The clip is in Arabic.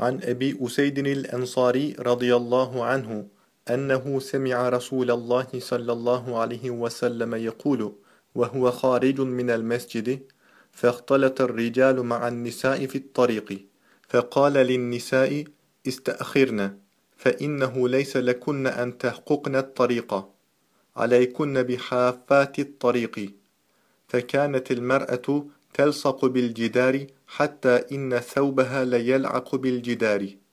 عن أبي أسيد الأنصاري رضي الله عنه أنه سمع رسول الله صلى الله عليه وسلم يقول وهو خارج من المسجد فاختلط الرجال مع النساء في الطريق فقال للنساء استأخرن فإنه ليس لكن أن تحققن الطريق عليكن بحافات الطريق فكانت المرأة تلصق بالجدار حتى إن ثوبها ليلعق بالجدار.